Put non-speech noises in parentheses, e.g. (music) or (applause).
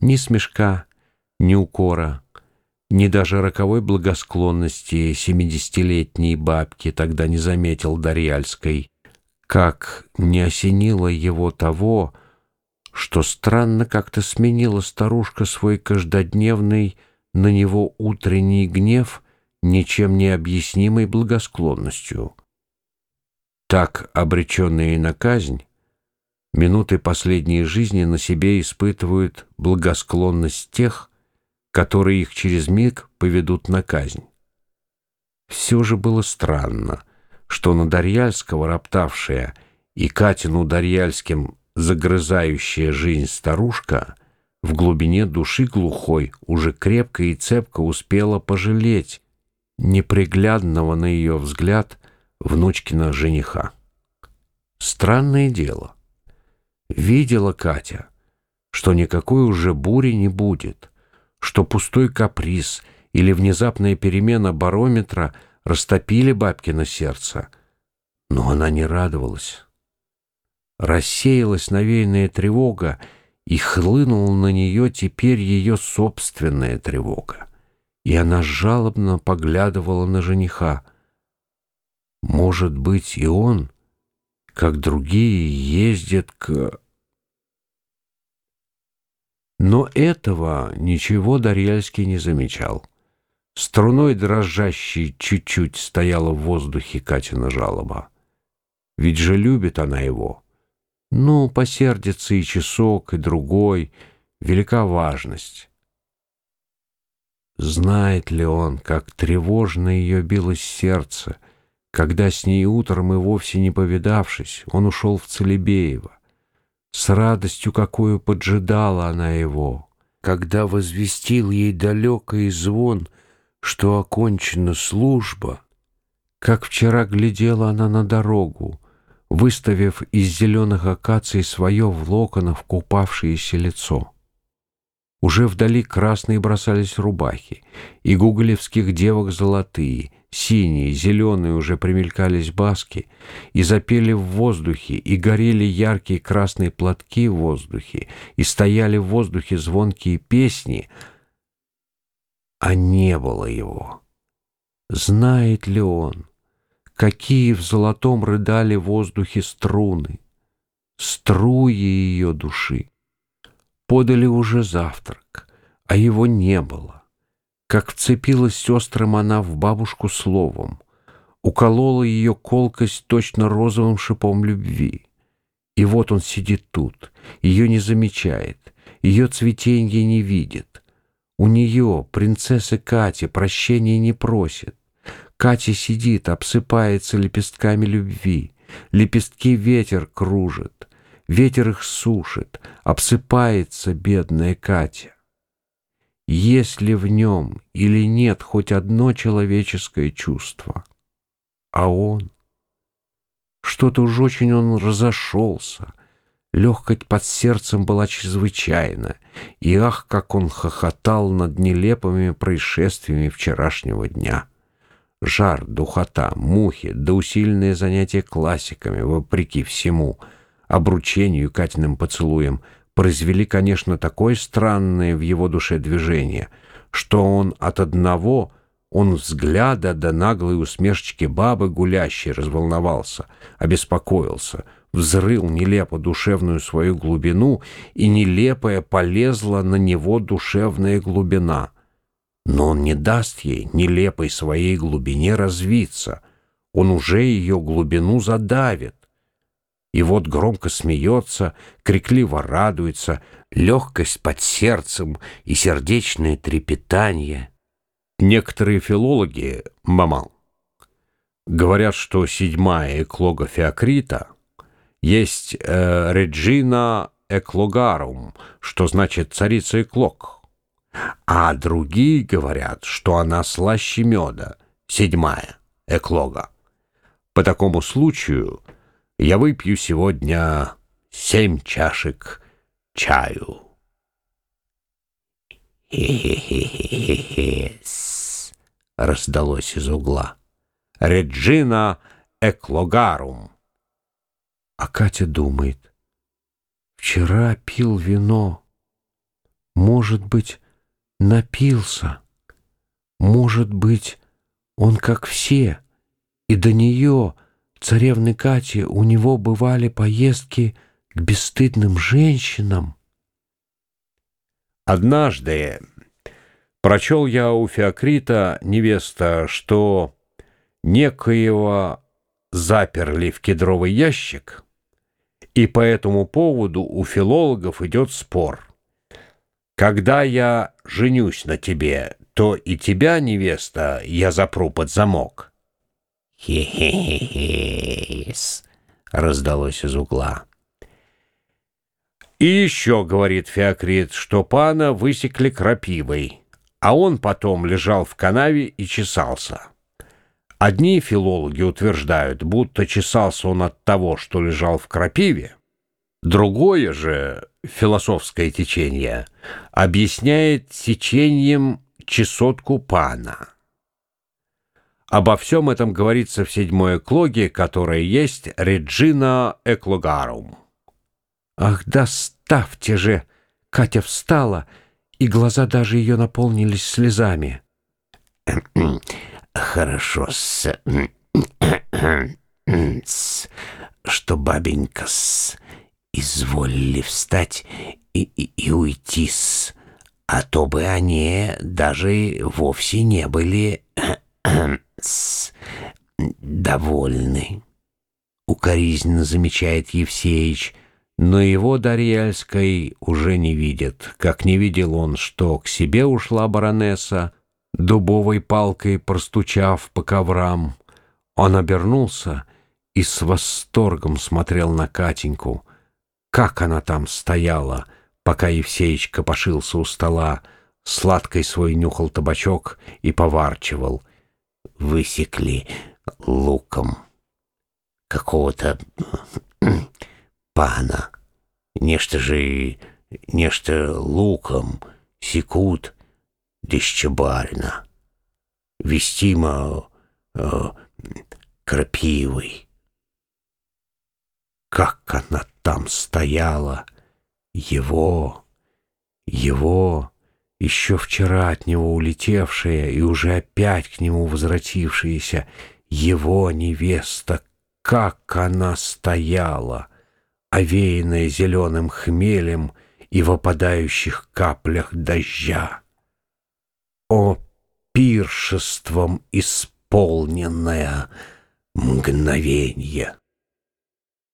Ни смешка, ни укора, ни даже роковой благосклонности семидесятилетней бабки тогда не заметил Дарьяльской, как не осенило его того, что странно как-то сменила старушка свой каждодневный на него утренний гнев ничем не объяснимой благосклонностью. Так, обреченные на казнь, минуты последней жизни на себе испытывают благосклонность тех, которые их через миг поведут на казнь. Все же было странно, что на Дарьяльского роптавшая и Катину Дарьяльским загрызающая жизнь старушка в глубине души глухой уже крепко и цепко успела пожалеть неприглядного на ее взгляд внучкина жениха. Странное дело. Видела Катя, что никакой уже бури не будет, что пустой каприз или внезапная перемена барометра растопили бабкино сердце, но она не радовалась. Рассеялась навеянная тревога, и хлынула на нее теперь ее собственная тревога. И она жалобно поглядывала на жениха. Может быть, и он, как другие, ездит к... Но этого ничего Дарьяльский не замечал. Струной дрожащей чуть-чуть стояла в воздухе Катина жалоба. Ведь же любит она его. Ну, посердится и часок, и другой. Велика важность. Знает ли он, как тревожно ее билось сердце, когда с ней утром и вовсе не повидавшись, он ушел в Целебеево? С радостью, какую поджидала она его, когда возвестил ей далекий звон, что окончена служба, как вчера глядела она на дорогу, выставив из зеленых акаций свое в локонах купавшееся лицо. Уже вдали красные бросались рубахи, и гуголевских девок золотые, синие, зеленые уже примелькались баски, и запели в воздухе, и горели яркие красные платки в воздухе, и стояли в воздухе звонкие песни, а не было его. Знает ли он? Какие в золотом рыдали в воздухе струны, струи ее души. Подали уже завтрак, а его не было. Как вцепилась сестрам она в бабушку словом, уколола ее колкость точно розовым шипом любви. И вот он сидит тут, ее не замечает, ее цветенье не видит. У нее, принцессы Кати, прощения не просит. Катя сидит, обсыпается лепестками любви. Лепестки ветер кружит, ветер их сушит, обсыпается бедная Катя. Есть ли в нем или нет хоть одно человеческое чувство? А он? Что-то уж очень он разошелся. Легкость под сердцем была чрезвычайна, и ах, как он хохотал над нелепыми происшествиями вчерашнего дня жар, духота, мухи, да усиленное занятие классиками, вопреки всему, обручению Катиным поцелуем, произвели, конечно, такое странное в его душе движение, что он от одного, он взгляда до наглой усмешечки бабы гулящей разволновался, обеспокоился, взрыл нелепо душевную свою глубину, и нелепая полезла на него душевная глубина — но он не даст ей, нелепой своей глубине, развиться. Он уже ее глубину задавит. И вот громко смеется, крикливо радуется, легкость под сердцем и сердечное трепетание. Некоторые филологи, мамал, говорят, что седьмая эклога Феокрита есть э, Реджина Эклогарум, что значит царица Эклог а другие говорят, что она слаще меда, седьмая, эклога. По такому случаю я выпью сегодня семь чашек чаю. Раздалось из угла. «Реджина эклогарум!» А Катя думает. «Вчера пил вино». Может быть, напился. Может быть, он как все. И до нее, царевны Кати, у него бывали поездки к бесстыдным женщинам. Однажды прочел я у Феокрита невеста, что некоего заперли в кедровый ящик, и по этому поводу у филологов идет спор. Когда я женюсь на тебе, то и тебя, невеста, я запру под замок. «Хе-хе-хе-хе!» раздалось из угла. И еще, говорит Феокрит, что пана высекли крапивой, а он потом лежал в канаве и чесался. Одни филологи утверждают, будто чесался он от того, что лежал в крапиве. Другое же философское течение объясняет течением чесотку пана. Обо всем этом говорится в седьмой эклоге, которая есть «Реджина эклогарум». Ах, да ставьте же! Катя встала, и глаза даже ее наполнились слезами. (clears throat) Хорошо-с, (clears throat) что бабенька-с, изволили встать и, и, и уйти-с, а то бы они даже вовсе не были (clears throat) довольны. Укоризненно замечает Евсеич — но его Дарьяльской уже не видит, как не видел он, что к себе ушла баронесса, дубовой палкой простучав по коврам. Он обернулся и с восторгом смотрел на Катеньку, как она там стояла, пока Евсеич копошился у стола, сладкой свой нюхал табачок и поварчивал. Высекли луком какого-то (clears throat) пана. Нечто же, нечто луком секут дещебарина. Вестимо э, крапивой. Как она там стояла, его, его, еще вчера от него улетевшая и уже опять к нему возвратившаяся, его невеста, как она стояла — овеянное зеленым хмелем и в опадающих каплях дождя. О, пиршеством исполненное мгновенье!